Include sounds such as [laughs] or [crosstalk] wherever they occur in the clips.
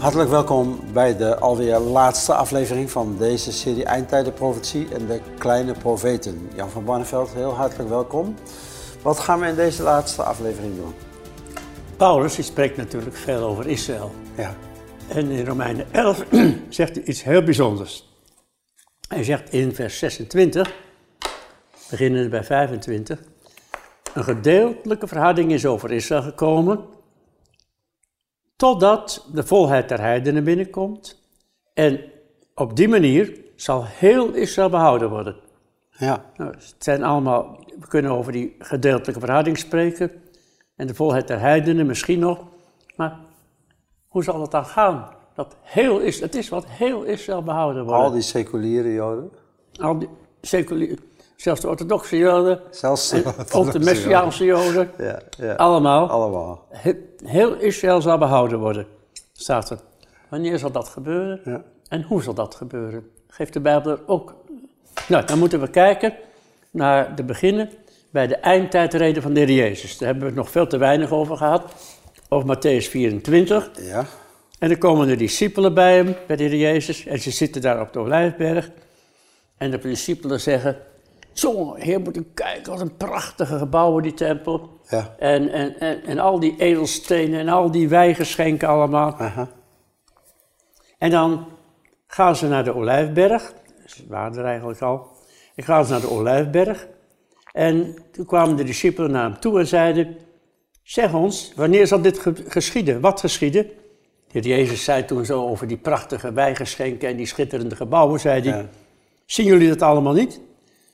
Hartelijk welkom bij de alweer laatste aflevering van deze serie Eindtijden Profetie en de Kleine Profeten. Jan van Barneveld, heel hartelijk welkom. Wat gaan we in deze laatste aflevering doen? Paulus die spreekt natuurlijk veel over Israël. Ja. En in Romeinen 11 [clears throat] zegt hij iets heel bijzonders. Hij zegt in vers 26, beginnende bij 25, een gedeeltelijke verharding is over Israël gekomen, totdat de volheid der heidenen binnenkomt. En op die manier zal heel Israël behouden worden. Ja. Nou, het zijn allemaal, we kunnen over die gedeeltelijke verhouding spreken. En de volheid der heidenen misschien nog. Maar hoe zal het dan gaan? Dat heel is, het is wat heel Israël behouden wordt. Al die seculiere Joden. Al die seculiere, zelfs de orthodoxe Joden. Zelfs ook de Messiaanse Joden. Ja, ja. Allemaal. Allemaal. He- Heel Israël zal behouden worden, staat er. Wanneer zal dat gebeuren? Ja. En hoe zal dat gebeuren? Geeft de Bijbel er ook. Nou, dan moeten we kijken naar de beginnen bij de eindtijdreden van de Heer Jezus. Daar hebben we het nog veel te weinig over gehad. Over Matthäus 24. Ja. En er komen de discipelen bij hem, bij de Heer Jezus. En ze zitten daar op de Olijfberg. En de discipelen zeggen... Zo, heer, moet u kijken, wat een prachtige gebouwen, die tempel. Ja. En, en, en, en al die edelstenen en al die wijgeschenken allemaal. Aha. En dan gaan ze naar de Olijfberg. Ze waren er eigenlijk al. En gaan ze naar de Olijfberg. En toen kwamen de discipelen naar hem toe en zeiden... Zeg ons, wanneer zal dit ge- geschieden? Wat geschieden? De Jezus zei toen zo over die prachtige wijgeschenken en die schitterende gebouwen, zei hij... Ja. Zien jullie dat allemaal niet?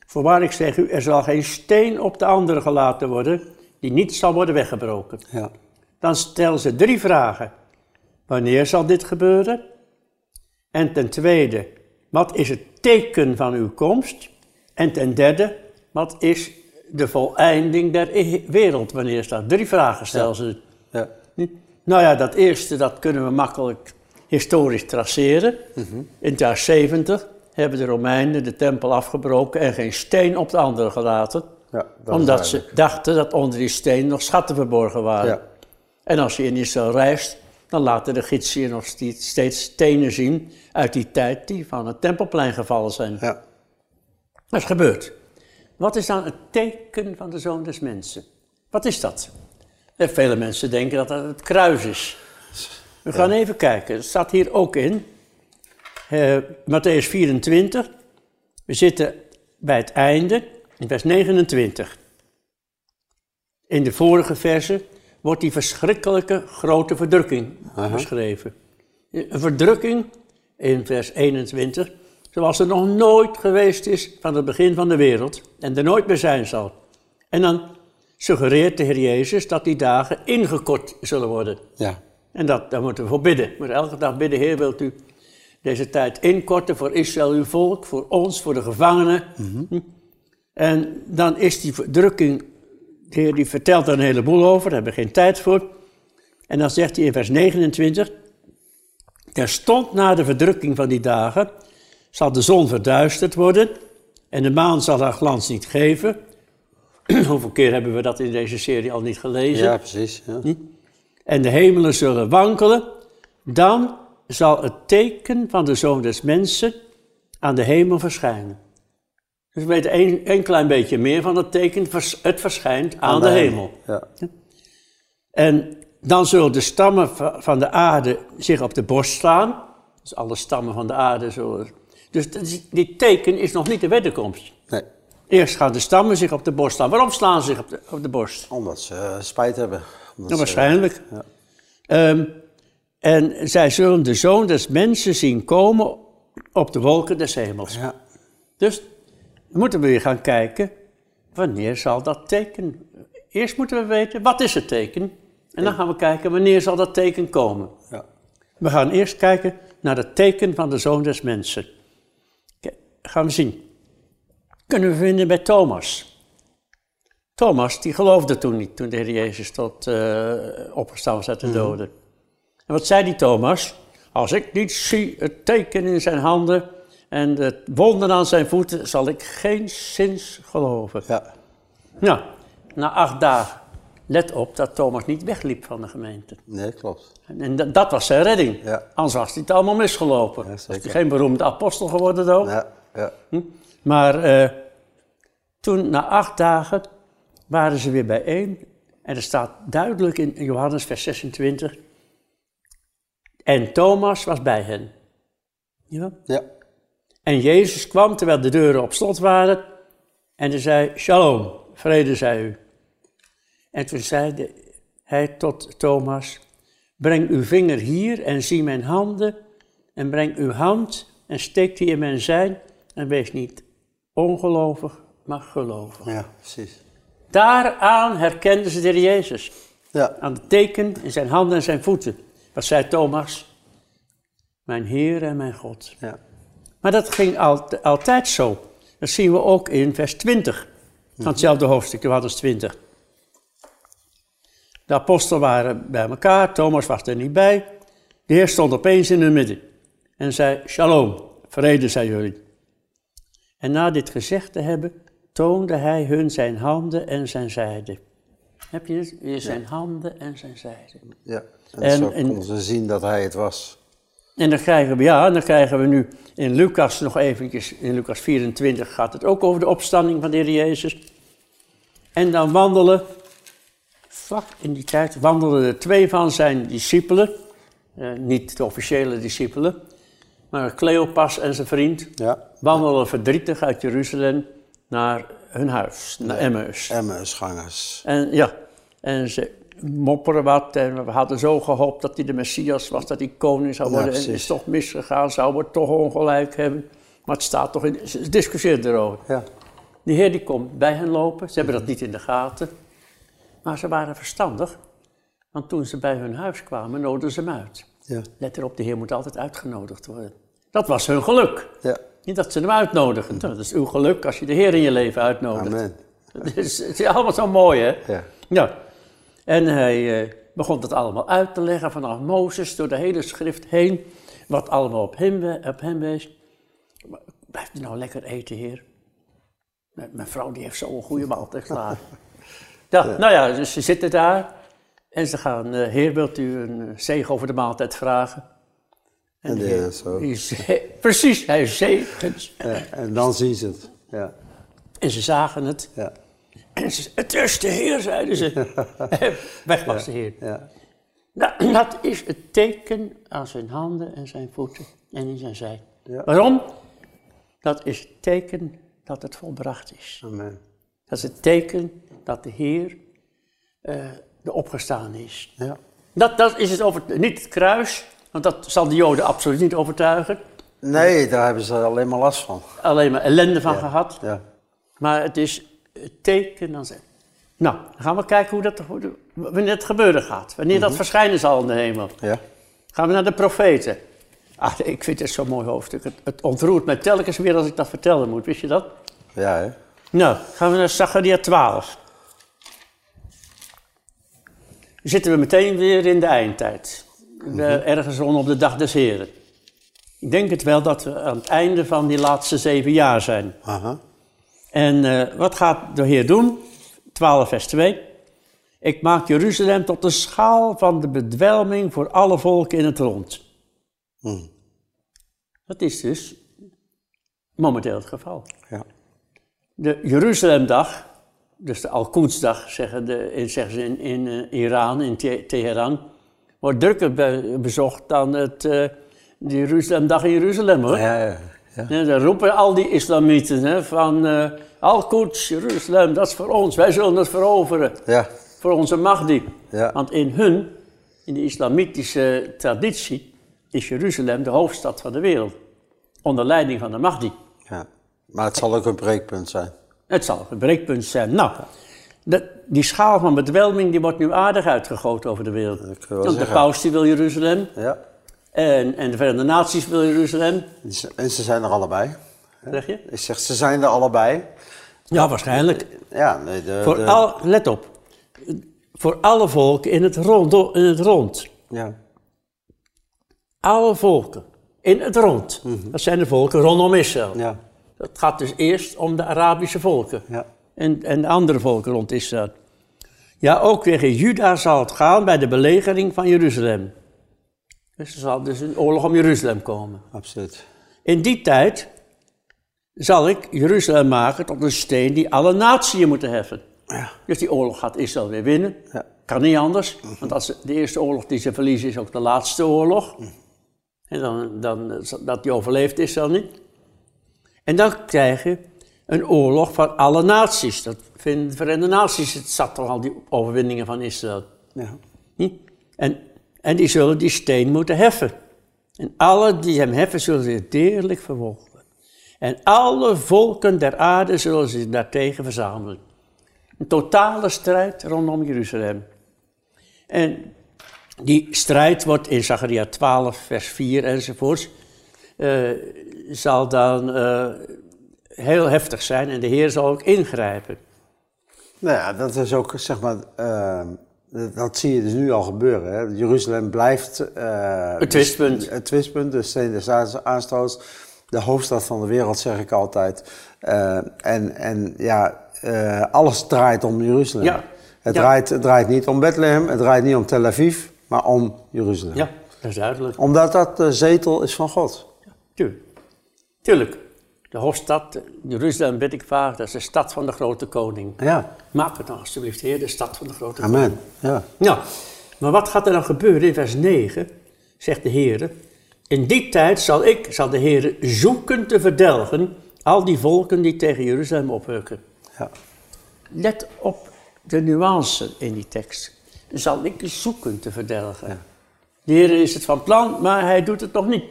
Voorwaar ik zeg u, er zal geen steen op de andere gelaten worden... die niet zal worden weggebroken. Ja. Dan stellen ze drie vragen. Wanneer zal dit gebeuren? En ten tweede, wat is het teken van uw komst? En ten derde, wat is de voleinding der i- wereld? Wanneer staat? Drie vragen stellen ze. Ja. Nou ja, dat eerste, dat kunnen we makkelijk historisch traceren. In het jaar 70 hebben de Romeinen de tempel afgebroken en geen steen op de andere gelaten. Ja, omdat ze dachten dat onder die steen nog schatten verborgen waren. Ja. En als je in Israël reist, dan laten de gidsen je nog steeds steeds stenen zien uit die tijd die van het tempelplein gevallen zijn. Ja. Dat is gebeurd. Wat is dan het teken van de Zoon des Mensen? Wat is dat? En vele mensen denken dat dat het kruis is. We gaan even kijken. Het staat hier ook in. Eh Matthäus 24. We zitten bij het einde, in vers 29. In de vorige verse wordt die verschrikkelijke grote verdrukking beschreven. Een verdrukking in vers 21, zoals er nog nooit geweest is van het begin van de wereld en er nooit meer zijn zal. En dan suggereert de Heer Jezus dat die dagen ingekort zullen worden. Ja. En dat, daar moeten we voor bidden. Moeten elke dag bidden, Heer, wilt u deze tijd inkorten voor Israël, uw volk, voor ons, voor de gevangenen. Hm. En dan is die verdrukking, de Heer die vertelt er een heleboel over, daar hebben we geen tijd voor. En dan zegt hij in vers 29, terstond na de verdrukking van die dagen zal de zon verduisterd worden en de maan zal haar glans niet geven. [clears throat] Hoeveel keer hebben we dat in deze serie al niet gelezen? Ja, precies. Ja. en de hemelen zullen wankelen, dan zal het teken van de Zoon des Mensen aan de hemel verschijnen. Dus we weten een, een klein beetje meer van het teken, het verschijnt aan, de, hemel. Ja. En dan zullen de stammen va- van de aarde zich op de borst slaan. Dus alle stammen van de aarde zullen... Dus die teken is nog niet de wederkomst. Nee, Eerst gaan de stammen zich op de borst slaan. Waarom slaan ze zich op de, op de borst? omdat ze spijt hebben. Omdat Nou, ze- waarschijnlijk. ja. Ehm, en zij zullen de zoon des mensen zien komen op de wolken des hemels. Ja. Dus moeten we weer gaan kijken, wanneer zal dat teken... Eerst moeten we weten, wat is het teken? En dan gaan we kijken, wanneer zal dat teken komen? Ja. We gaan eerst kijken naar het teken van de zoon des mensen. Kijk, gaan we zien. Kunnen we vinden bij Thomas. Thomas, die geloofde toen niet, toen de Heer Jezus tot eh opgestaan was uit de doden. En wat zei die Thomas? Als ik niet zie het teken in zijn handen en het wonder aan zijn voeten, zal ik geen zins geloven. Ja. Nou, na acht dagen let op dat Thomas niet wegliep van de gemeente. Nee, klopt. En dat, dat was zijn redding. Ja. Anders was hij het allemaal misgelopen. Ja, zeker. hij geen beroemde apostel geworden ook. Ja, ja. Maar eh, toen, na acht dagen, waren ze weer bijeen. En er staat duidelijk in Johannes vers 26. En Thomas was bij hen. Ja? ja. En Jezus kwam terwijl de deuren op slot waren. En hij zei, shalom, vrede zij u. En toen zei hij tot Thomas, breng uw vinger hier en zie mijn handen. En breng uw hand en steek die in mijn zijn. En wees niet ongelovig, maar gelovig. Ja, precies. Daaraan herkenden ze de Heer Jezus. Ja, Aan het teken in zijn handen en zijn voeten. Wat zei Thomas? Mijn Heer en mijn God. ja. Maar dat ging alt- altijd zo. Dat zien we ook in vers 20 van hetzelfde hoofdstuk, Johannes 20. De apostelen waren bij elkaar, Thomas was er niet bij. De Heer stond opeens in hun midden en zei, shalom, vrede zij jullie. En na dit gezegd te hebben, toonde hij hun zijn handen en zijn zijde. Heb je het? Weer zijn handen en zijn zijde. ja. En, En- zo konden ze zien dat hij het was. En dan krijgen we, ja, dan krijgen we nu in Lucas nog eventjes, in Lucas 24 gaat het ook over de opstanding van de Heer Jezus. En dan wandelen, vlak in die tijd, wandelden er twee van zijn discipelen, eh, niet de officiële discipelen, maar Cleopas en zijn vriend, Ja. wandelen verdrietig uit Jeruzalem naar hun huis, naar Emmaus. Emmausgangers. En ja, en ze mopperen wat en we hadden zo gehoopt dat hij de Messias was, dat hij koning zou Ja, worden. en is toch misgegaan, zou het toch ongelijk hebben. Maar het staat toch in, ze discussieerden erover. Ja. De Heer die komt bij hen lopen, ze hebben dat niet in de gaten. Maar ze waren verstandig, want toen ze bij hun huis kwamen, nodigden ze hem uit. Ja. Let erop, de Heer moet altijd uitgenodigd worden. Dat was hun geluk. Ja. Niet dat ze hem uitnodigen. Dat is uw geluk als je de Heer in je leven uitnodigt. Amen. Het is, het is allemaal zo mooi, hè? Ja. Ja. En hij eh, begon het allemaal uit te leggen vanaf Mozes door de hele schrift heen. Wat allemaal op hem, op hem wees. Blijft u nou lekker eten, heer? Mijn vrouw die heeft zo'n goede maaltijd klaar. [laughs] Ja, nou ja, dus ze zitten daar. En ze gaan, eh, heer, wilt u een eh, zegen over de maaltijd vragen? En zo. die ze- [laughs] precies, hij zegent. ja. En dan zien ze het. Ja. En ze zagen het. Ja. En ze, het is de Heer, zeiden ze. [laughs] [laughs] Weg was de Heer. Ja. Nou, [clears throat] dat is het teken aan zijn handen en zijn voeten en in zijn zij. Ja. Waarom? Dat is het teken dat het volbracht is. Amen. Dat is het teken dat de Heer eh de opgestaan is. Ja. Dat, dat is het over, niet het kruis, want dat zal de Joden absoluut niet overtuigen. Nee, daar hebben ze alleen maar last van. Alleen maar ellende van gehad. Ja. Maar het is teken dan zijn. Nou, dan gaan we kijken hoe dat, hoe wanneer het gebeuren gaat. Wanneer dat verschijnen zal in de hemel. Ja. Gaan we naar de profeten. Ah, ik vind het zo'n mooi hoofdstuk. Het, het ontroert mij telkens weer als ik dat vertellen moet. Wist je dat? Ja, hè? Nou, gaan we naar Zacharia 12. Dan zitten we meteen weer in de eindtijd. De- ergens rond op de dag des Heren. Ik denk het wel dat we aan het einde van die laatste zeven jaar zijn. Aha. En eh, wat gaat de Heer doen? 12 vers 2. Ik maak Jeruzalem tot de schaal van de bedwelming voor alle volken in het rond. Hm. Dat is dus momenteel het geval. Ja. De Jeruzalemdag, dus de Al-Qudsdag zeggen, de, zeggen ze in, in eh, Iran, in Te- Teheran, wordt drukker be- bezocht dan het, eh, de Jeruzalemdag in Jeruzalem hoor. Ja, ja. ja. Ja, dan roepen al die islamieten hè, van eh Al-Quds, Jeruzalem, dat is voor ons, wij zullen het veroveren, Ja. voor onze Mahdi. Ja. Want in hun, in de islamitische traditie, is Jeruzalem de hoofdstad van de wereld. Onder leiding van de Mahdi. ja. Maar het zal ook een breekpunt zijn. Het zal een breekpunt zijn. Nou, die schaal van bedwelming die wordt nu aardig uitgegoten over de wereld. Dat Want de paus die wil Jeruzalem Ja. en, en de Verenigde Naties wil Jeruzalem, En ze zijn er allebei. zeg je? Ik zeg, ze zijn er allebei. Ja, waarschijnlijk. Ja, nee, de, Voor de- al, let op, voor alle volken in het rond. In het rond. Ja. Alle volken in het rond. Dat zijn de volken rondom Israël. Mhm. Ja. Het gaat dus eerst om de Arabische volken Ja. En, en de andere volken rond Israël. Ja, ook tegen Juda zal het gaan bij de belegering van Jeruzalem. Dus er zal dus een oorlog om Jeruzalem komen. Absoluut. In die tijd zal ik Jeruzalem maken tot een steen die alle naties moeten heffen. Ja. Dus die oorlog gaat Israël weer winnen. Ja. Kan niet anders, want als de eerste oorlog die ze verliezen is ook de laatste oorlog. En dan, dan dat die overleeft Israël niet. En dan krijg je een oorlog van alle naties. Dat vinden de Verenigde Naties het zat toch al die overwinningen van Israël. Ja. En, en die zullen die steen moeten heffen. En alle die hem heffen zullen zich deerlijk vervolgen. En alle volken der aarde zullen zich daartegen verzamelen. Een totale strijd rondom Jeruzalem. En die strijd wordt in Zachariah 12, vers 4 enzovoorts, eh, zal dan eh, heel heftig zijn en de Heer zal ook ingrijpen. Nou ja, dat is ook, zeg maar, eh, dat- zie je dus nu al gebeuren. Hè. Jeruzalem blijft... eh, Het twistpunt. Het twistpunt, de steen des aanstoots. De hoofdstad van de wereld, zeg ik altijd. Eh, en, en ja, eh, alles draait om Jeruzalem. Ja. Het, Ja. draait, het draait niet om Bethlehem, het draait niet om Tel Aviv, maar om Jeruzalem. Ja, dat is duidelijk. Omdat dat de zetel is van God. Tuurlijk. Tuurlijk. De hoofdstad, Jeruzalem, bid ik vaak, dat is de stad van de grote koning. Ja, Maak het dan alsjeblieft, Heer, de stad van de grote koning. amen. Ja. Nou, maar wat gaat er dan gebeuren? In vers 9 zegt de Heer: In die tijd zal ik, zal de Heer zoeken te verdelgen al die volken die tegen Jeruzalem oprukken. ja. Let op de nuance in die tekst. Zal ik zoeken te verdelgen. De Heer is het van plan, maar hij doet het nog niet.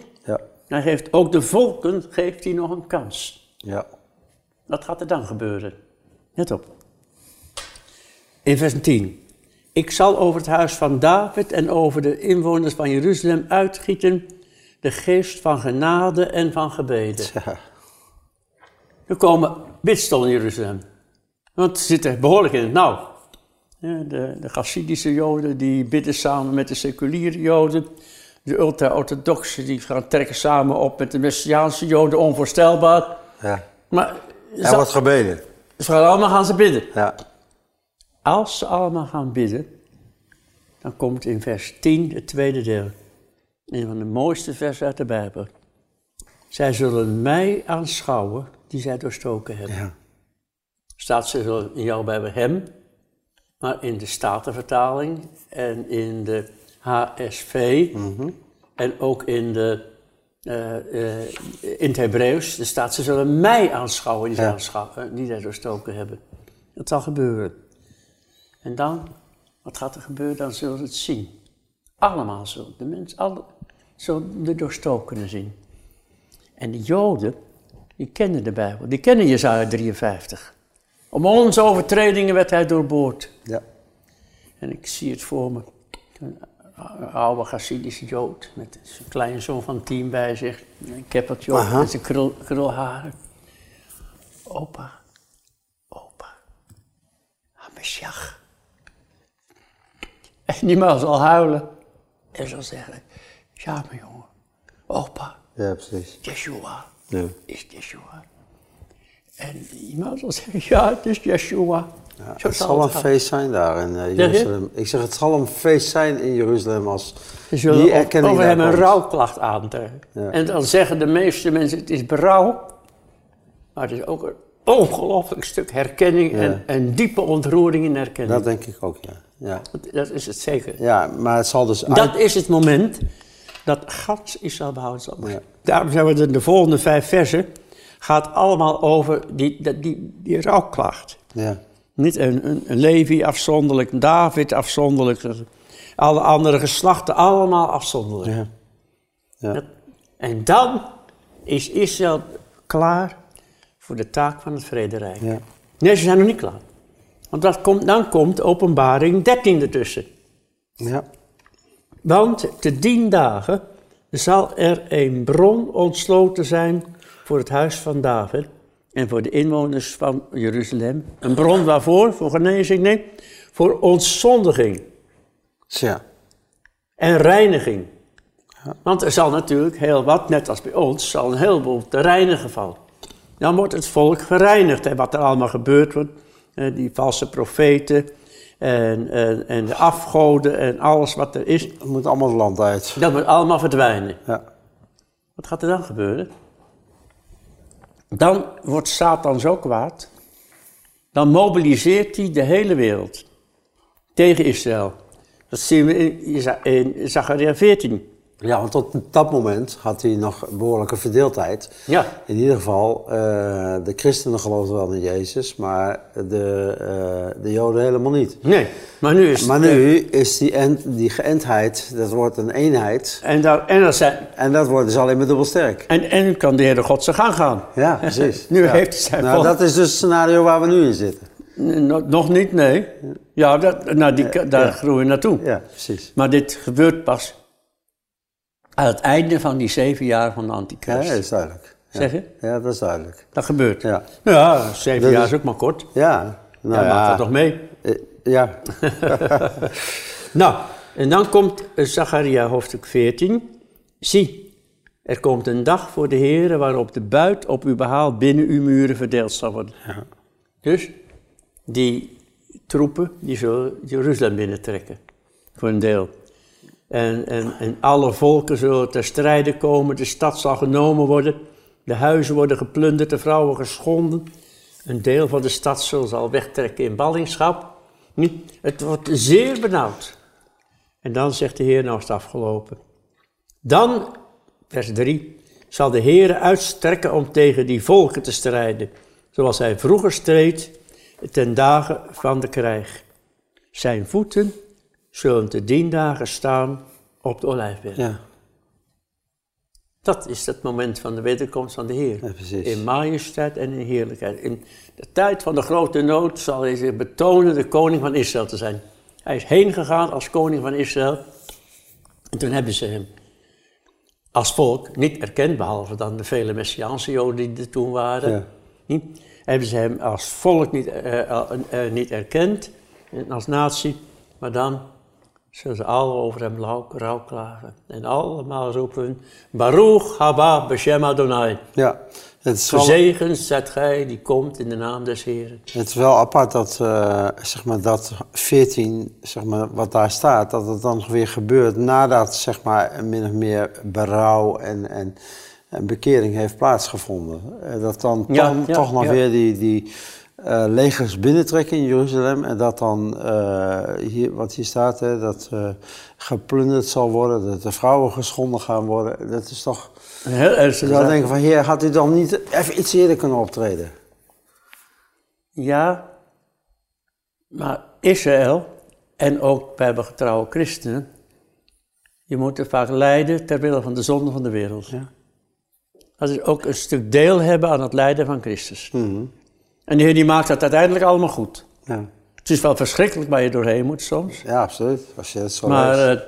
Hij geeft ook de volken geeft hij nog een kans. Ja. Wat gaat er dan gebeuren? Let op. In vers 10. Ik zal over het huis van David en over de inwoners van Jeruzalem uitgieten de geest van genade en van gebeden. Ja. Er komen bidstonden in Jeruzalem. Want ze zitten behoorlijk in het nauw. Ja, de, de Chassidische Joden die bidden samen met de seculiere Joden. De ultra-orthodoxen die gaan trekken samen op met de Messiaanse Joden, onvoorstelbaar. ja. Maar Er wordt gebeden. ze gaan allemaal gaan ze bidden. Ja. Als ze allemaal gaan bidden, dan komt in vers 10 het tweede deel. Een van de mooiste versen uit de Bijbel. Zij zullen mij aanschouwen die zij doorstoken hebben. Ja. Staat ze zullen in jouw Bijbel hem, maar in de Statenvertaling en in de HSV en ook in, de, eh, eh, in het Hebreeuws, er staat ze zullen mij aanschouwen die, zij Ja. aanschou- eh, die zij doorstoken hebben. Dat zal gebeuren. En dan, wat gaat er gebeuren? Dan zullen ze het zien. Allemaal zullen de mensen, alle, zullen de doorstokenen zien. En de Joden, die kennen de Bijbel, die kennen Jezaja 53. Om onze overtredingen werd hij doorboord. Ja. En ik zie het voor me. Oude Chassidische Jood met zijn kleinzoon van tien bij zich. Een keppeltje op met zijn krul, krulharen. Opa, opa, Hameshach. En die man zal huilen en zal zeggen, ja mijn jongen, opa, Ja, precies. Yeshua Ja. is Yeshua. En iemand zal zeggen, ja, het is Yeshua. Ja, het zal een feest zijn daar in eh, je? Jeruzalem. Ik zeg, het zal een feest zijn in Jeruzalem als die erkenning hem daar een rouwklacht aantrekken. Ja. En dan zeggen de meeste mensen, het is berouw. Maar het is ook een ongelooflijk stuk herkenning Ja. en een diepe ontroering in herkenning. Dat denk ik ook, ja. ja. Dat, is het zeker. Ja, maar het zal dus uit... Dat is het moment dat gans Israël behouden zal worden. Daarom zijn we de, de volgende vijf versen gaat allemaal over die, die, die, die rouwklacht. Ja. Niet een, een, een Levi afzonderlijk, een David afzonderlijk, alle andere geslachten allemaal afzonderlijk. Ja. Ja. Dat- En dan is Israël klaar voor de taak van het vrederijk. Ja. Nee, ze zijn nog niet klaar. Want dat komt, dan komt openbaring 13 ertussen. Ja. Want te dien dagen zal er een bron ontsloten zijn voor het huis van David en voor de inwoners van Jeruzalem. Een bron waarvoor? Voor genezing? Nee, voor ontzondiging Tja. en reiniging. Want er zal natuurlijk heel wat, net als bij ons, zal een heleboel te reinigen vallen. Dan wordt het volk gereinigd. En wat er allemaal gebeurd wordt, die valse profeten En, en, en de afgoden en alles wat er is, Het moet allemaal het land uit. dat moet allemaal verdwijnen. Ja. Wat gaat er dan gebeuren? Dan wordt Satan zo kwaad. Dan mobiliseert hij de hele wereld tegen Israël. Dat zien we in, Zachariah 14. Ja, want tot dat moment had hij nog behoorlijke verdeeldheid. Ja, In ieder geval, eh, de christenen geloofden wel in Jezus, maar de, eh, de joden helemaal niet. nee. Maar nu is Maar nu is die, die geëntheid, dat wordt een eenheid. En, daar, en, dat zijn, En dat wordt dus alleen maar dubbel sterk. en, en kan de Heere God zijn gang gaan. Ja, precies. [laughs] Nu Ja. heeft hij zijn Nou, dat is dus het scenario waar we nu in zitten. Nog- niet, nee. Ja, dat, nou, die, daar ja. groeien we naartoe. Ja, precies. Maar dit gebeurt pas aan het einde van die zeven jaar van de Ja, antichrist. dat is duidelijk. Ja. Zeg je? Ja, dat is duidelijk. Dat gebeurt. Ja, Ja, zeven Dat jaar is- ook maar kort. ja. nou ja, ja. maakt dat toch mee? Eh, Ja, [laughs] [laughs] Nou, en dan komt eh, Zacharia hoofdstuk 14. Zie, er komt een dag voor de Heer waarop de buit op uw behaal binnen uw muren verdeeld zal worden. Dus die troepen die zullen Jeruzalem binnentrekken, voor een deel. En, en, en alle volken zullen ter strijde komen, de stad zal genomen worden, de huizen worden geplunderd, de vrouwen geschonden. Een deel van de stad zal wegtrekken in ballingschap. Het wordt zeer benauwd. En dan zegt de Heer, nou is afgelopen. Dan, vers 3, zal de Heer uitstrekken om tegen die volken te strijden, zoals hij vroeger streed ten dagen van de krijg. Zijn voeten zullen te dien dagen staan op de olijfberg. ja, Dat is het moment van de wederkomst van de Heer. ja. In majesteit en in heerlijkheid. In de tijd van de grote nood zal hij zich betonen de koning van Israël te zijn. Hij is heen gegaan als koning van Israël. En toen hebben ze hem als volk niet erkend, behalve dan de vele Messiaanse Joden die er toen waren. Ja. Niet? Hebben ze hem als volk niet, eh, eh, eh, niet erkend, en als natie, maar dan zullen ze alle over hem rouw, rouw klagen. En allemaal roepen, Baruch haba Beshem Adonai. Ja, het is Gezegend zijt gij die komt in de naam des Heren. het is wel apart dat, eh, zeg maar, dat 14, zeg maar, wat daar staat, dat het dan weer gebeurt nadat zeg maar, min of meer berouw en, en, en bekering heeft plaatsgevonden. Eh, dat dan Ja, toch, ja, toch nog ja. weer die, die eh, legers binnentrekken in Jeruzalem en dat dan, eh, hier, wat hier staat, hè, dat eh, geplunderd zal worden, dat de vrouwen geschonden gaan worden. Dat is toch... Heel ernstig. Je zou denken van, heer, had u dan niet even iets eerder kunnen optreden? Ja, maar Israël en ook bijbelgetrouwe christenen, die moeten vaak lijden ter wille van de zonde van de wereld. Ja. Dat is ook een stuk deel hebben aan het lijden van Christus. Mhm. En de Heer die maakt dat uiteindelijk allemaal goed. Ja. Het is wel verschrikkelijk waar je doorheen moet soms, ja, absoluut. Als je het zo maar, eh,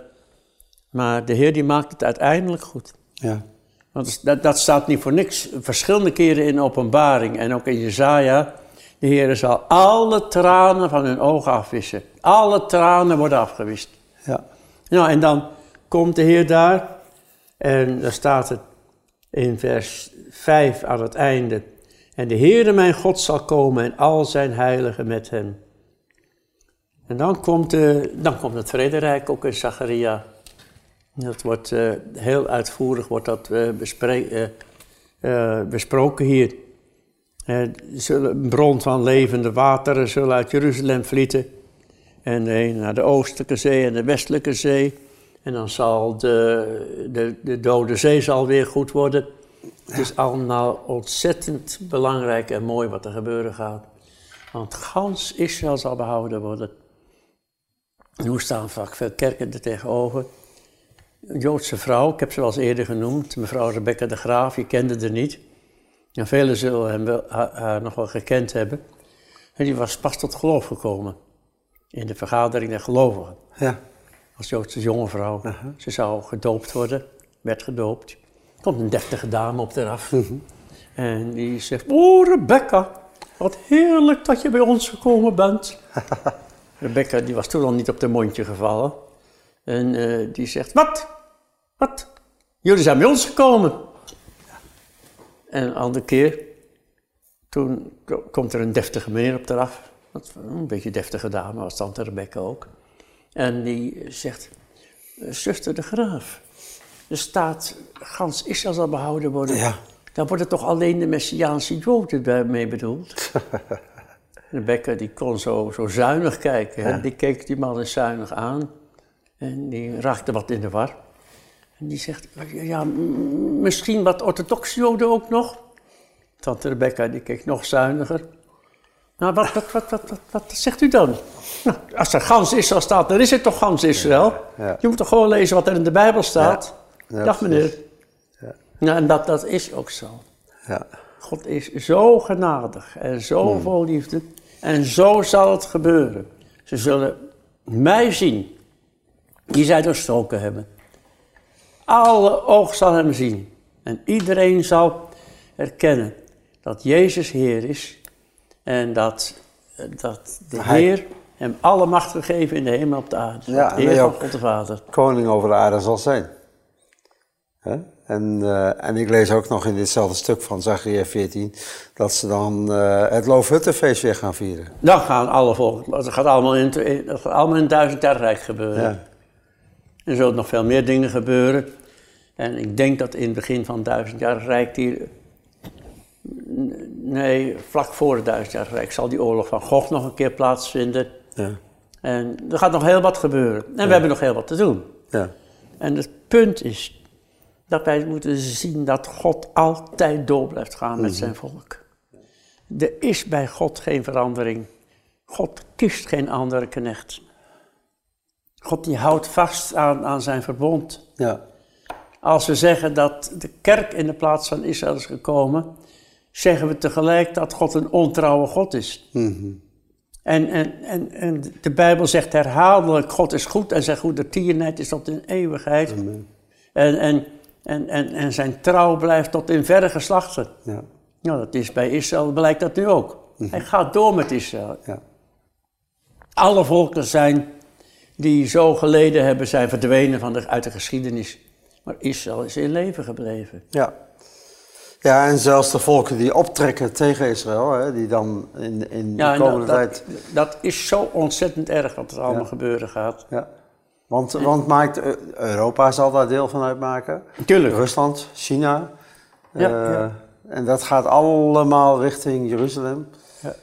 maar de Heer die maakt het uiteindelijk goed. ja. Want dat, dat staat niet voor niks. Verschillende keren in openbaring en ook in Jezaja. De Heer zal alle tranen van hun ogen afwissen. Alle tranen worden afgewist. Ja. Nou, en dan komt de Heer daar. En daar staat het in vers 5 aan het einde. En de Heere mijn God zal komen en al zijn heiligen met hem. En dan komt, de, dan komt het vrederijk ook in Zacharia. Dat wordt eh, heel uitvoerig wordt dat, eh, besproken hier. Zullen een bron van levende wateren zullen uit Jeruzalem vlieten. En naar de oostelijke zee en de westelijke zee. En dan zal de, de, de dode zee zal weer goed worden. Het is allemaal ontzettend belangrijk en mooi wat er gebeuren gaat. Want gans Israël zal behouden worden. Nu staan vaak veel kerken er tegenover. Een Joodse vrouw, ik heb ze wel eens eerder genoemd, mevrouw Rebecca de Graaf, je kende haar niet. En velen zullen hem wel, haar, haar nog wel gekend hebben. En die was pas tot geloof gekomen. In de vergadering der gelovigen. Ja. Als Joodse jonge vrouw. Ze zou gedoopt worden, werd gedoopt. Komt een deftige dame op haar af. En die zegt, oh Rebecca, wat heerlijk dat je bij ons gekomen bent. [laughs] Rebecca die was toen al niet op de mondje gevallen. En eh, die zegt, wat? Wat? Jullie zijn bij ons gekomen. En een andere keer, toen ko- komt er een deftige meneer op haar af. Een beetje deftige dame, was tante Rebecca ook. En die zegt, "Eh, zuster de Graaf, er staat, gans Israël zal behouden worden. Ja. Dan worden toch alleen de Messiaanse Joden daarmee bedoeld? [laughs] Rebecca die kon zo, zo zuinig kijken. hè. Ja. Die keek die man eens zuinig aan. En die raakte wat in de war. En die zegt, ja, misschien wat orthodoxe Joden ook nog? Tante Rebecca die keek nog zuiniger. Nou, wat, wat, wat, wat, wat, zegt u dan? Nou, als er gans Israël staat, dan is het toch gans Israël? Ja. Je moet toch gewoon lezen wat er in de Bijbel staat? Ja, Dag meneer. Nou, en dat, dat is ook zo. Ja. God is zo genadig en zo Hmm. vol liefde. En zo zal het gebeuren. Ze zullen mij zien, die zij doorstoken hebben. Alle oog zal hem zien. En iedereen zal erkennen dat Jezus Heer is. En dat, dat de Hij- Heer hem alle macht gegeven in de hemel en op de aarde. Ja, en Heer hij van ook. God de Vader. koning over de aarde zal zijn. En, eh, en ik lees ook nog in ditzelfde stuk van Zachariah 14 dat ze dan eh, het Loofhuttenfeest weer gaan vieren. Dan gaan alle volken, dat gaat allemaal in, dat gaat allemaal in het duizendjarig rijk gebeuren. Ja. Er zullen nog veel meer dingen gebeuren. En ik denk dat in het begin van het duizendjarig rijk die... Nee, vlak voor het duizendjarig rijk zal die oorlog van Gog nog een keer plaatsvinden. Ja. En er gaat nog heel wat gebeuren. En we hebben nog heel wat te doen. Ja. En het punt is dat wij moeten zien dat God altijd door blijft gaan met zijn volk. Er is bij God geen verandering. God kiest geen andere knecht. God die houdt vast aan, aan zijn verbond. Ja. Als we zeggen dat de kerk in de plaats van Israël is gekomen, zeggen we tegelijk dat God een ontrouwe God is. En, en, en, en de Bijbel zegt herhaaldelijk, God is goed en zijn goedertierenheid is tot in eeuwigheid. En, en, en, en, en zijn trouw blijft tot in verre geslachten. Ja. Nou, dat is bij Israël, blijkt dat nu ook. Hij gaat door met Israël. Ja. Alle volken zijn, die zo geleden hebben, zijn verdwenen van de, uit de geschiedenis. Maar Israël is in leven gebleven. Ja. Ja, en zelfs de volken die optrekken tegen Israël, hè, die dan in, in Ja, de en komende dat, tijd... dat, dat is zo ontzettend erg wat er allemaal gebeuren gaat. Ja. Want, want maakt, eh, Europa zal daar deel van uitmaken. Tuurlijk. Rusland, China. Ja, Eh, ja. En dat gaat allemaal richting Jeruzalem. Ja.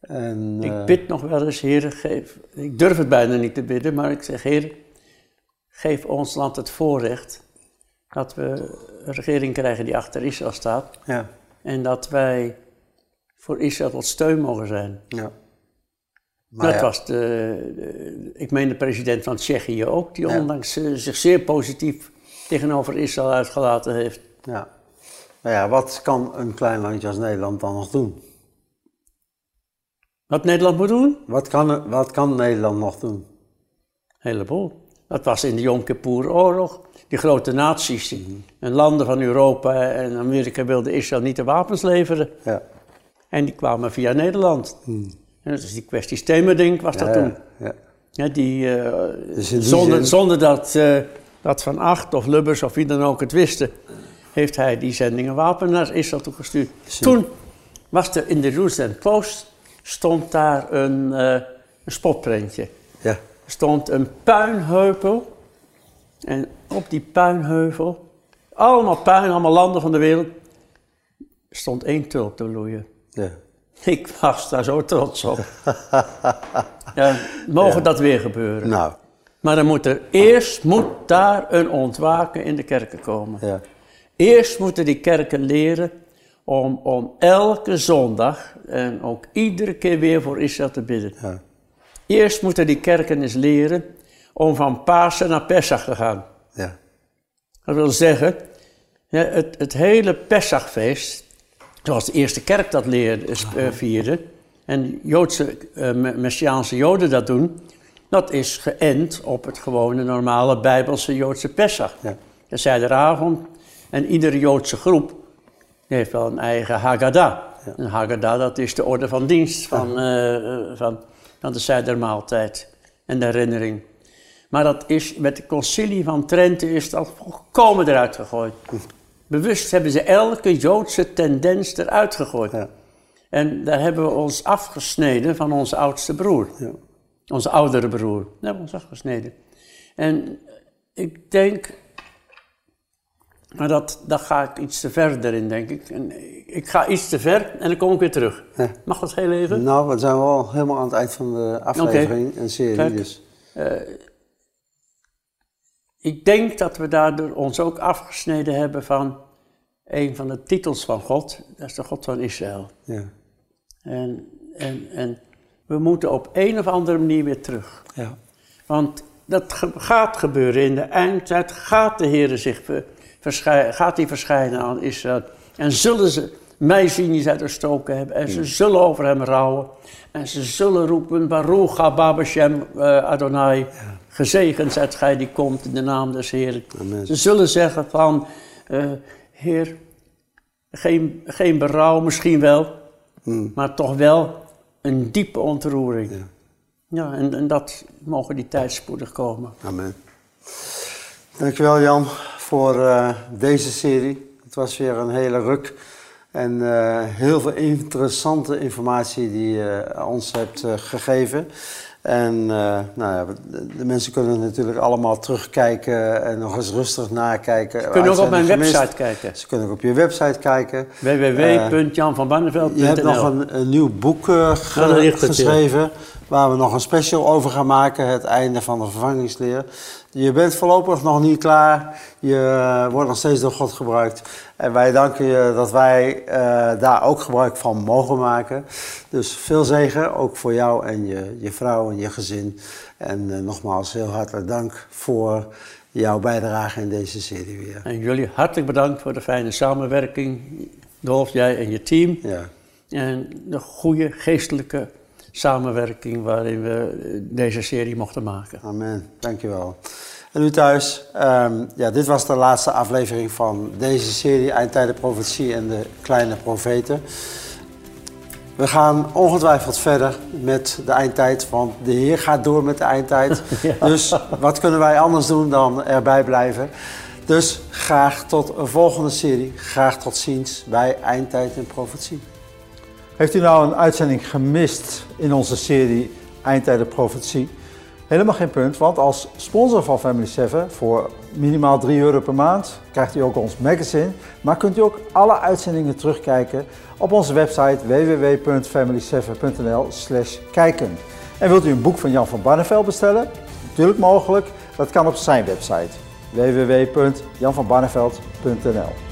En, eh, Ik bid nog wel eens, Heer, geef. Ik durf het bijna niet te bidden, maar ik zeg, Heer, geef ons land het voorrecht dat we een regering krijgen die achter Israël staat. ja, En dat wij voor Israël tot steun mogen zijn. ja. Maar dat ja, was de, de- ik meen de president van Tsjechië ook, die Ja. onlangs eh, zich zeer positief tegenover Israël uitgelaten heeft. ja. Maar ja, wat kan een klein landje als Nederland dan nog doen? Wat Nederland moet doen? Wat kan, wat kan Nederland nog doen? Een heleboel. Dat was in de Yom Kippur-oorlog. Die grote naties die- en landen van Europa en Amerika wilden Israël niet de wapens leveren. Ja, En die kwamen via Nederland. En dat is die kwestie Stemerdink was dat toen. ja. Ja, die, eh, Dus die zonder, zin- zonder dat, eh, dat Van Acht of Lubbers of wie dan ook het wisten, heeft hij die zendingen wapen naar Israël toegestuurd. Toen was er in de Jerusalem Post stond daar een, eh, een spotprentje. ja. Er stond een puinheuvel. En op die puinheuvel, allemaal puin, allemaal landen van de wereld, stond één tulp te bloeien. ja. [laughs] Ik was daar zo trots op. [laughs] ja, mogen dat weer gebeuren. Nou, Maar dan moet er eerst moet daar een ontwaken in de kerken komen. ja. Eerst moeten die kerken leren om, om elke zondag en ook iedere keer weer voor Israël te bidden. Ja. Eerst moeten die kerken eens leren om van Pasen naar Pesach te gaan. Ja. Dat wil zeggen, het, het hele Pesachfeest, zoals de eerste kerk dat leerde, eh, vierde, en Joodse, eh, me- Messiaanse Joden dat doen, dat is geënt op het gewone normale Bijbelse Joodse Pesach. Ja. De zijderavond en iedere Joodse groep heeft wel een eigen Haggadah. Een Haggadah, dat is de orde van dienst van, eh, eh, van, van de zijdermaaltijd en de herinnering. Maar dat is, met de concilie van Trente is dat volkomen eruit gegooid. Bewust hebben ze elke Joodse tendens eruit gegooid. Ja. En daar hebben we ons afgesneden van onze oudste broer. Ja. Onze oudere broer. Daar hebben we ons afgesneden. En ik denk, maar dat, daar ga ik iets te verder in, denk ik. En ik ga iets te ver en dan kom ik weer terug. Ja. Mag dat heel even? Nou, we zijn wel helemaal aan het eind van de aflevering en serie. Kijk. Dus. Ik denk dat we daardoor ons ook afgesneden hebben van een van de titels van God. Dat is de God van Israël. Ja. En, en, en we moeten op een of andere manier weer terug. Ja. Want dat ge- gaat gebeuren in de eindtijd. Gaat de Heer zich ver- verschij- gaat hij verschijnen aan Israël. En zullen ze meisjes uit de stoken hebben. En ze zullen over hem rouwen. En ze zullen roepen, Baruch haba Bashem eh, Adonai. Gezegend zijt gij die komt in de naam des Heeren. Amen. Ze zullen zeggen van, eh, Heer, geen, geen berouw misschien wel. Maar toch wel een diepe ontroering. Ja. Ja, en, en dat mogen die tijd spoedig komen. Amen. Dankjewel Jan voor eh, deze serie. Het was weer een hele ruk en eh, heel veel interessante informatie die je ons hebt eh, gegeven. En eh, nou ja, de, mensen kunnen natuurlijk allemaal terugkijken en nog eens rustig nakijken. Je kunt ook op mijn website kijken. Ze kunnen ook op je website kijken. www.janvanbarneveld.nl Je hebt nog een, een nieuw boek eh, ge- geschreven, waar we nog een special over gaan maken, het einde van de vervangingsleer. Je bent voorlopig nog niet klaar, je eh, wordt nog steeds door God gebruikt. En wij danken je dat wij eh, daar ook gebruik van mogen maken. Dus veel zegen, ook voor jou en je, je vrouw en je gezin. En eh, nogmaals heel hartelijk dank voor jouw bijdrage in deze serie weer. En jullie hartelijk bedankt voor de fijne samenwerking. Dolf, jij en je team. Ja. En de goede geestelijke samenwerking waarin we eh, deze serie mochten maken. Amen, dankjewel. En u thuis, ehm, ja, dit was de laatste aflevering van deze serie Eindtijden Profetie en de Kleine Profeten. We gaan ongetwijfeld verder met de eindtijd, want de Heer gaat door met de eindtijd. [laughs] Ja. Dus wat kunnen wij anders doen dan erbij blijven? Dus graag tot een volgende serie. Graag tot ziens bij Eindtijd en Profetie. Heeft u nou een uitzending gemist in onze serie Eindtijden Profetie? Helemaal geen punt, want als sponsor van Family 7 voor minimaal 3 euro per maand krijgt u ook ons magazine. Maar kunt u ook alle uitzendingen terugkijken op onze website www.family7.nl slash kijken. En wilt u een boek van Jan van Barneveld bestellen? Natuurlijk mogelijk, dat kan op zijn website www.janvanbarneveld.nl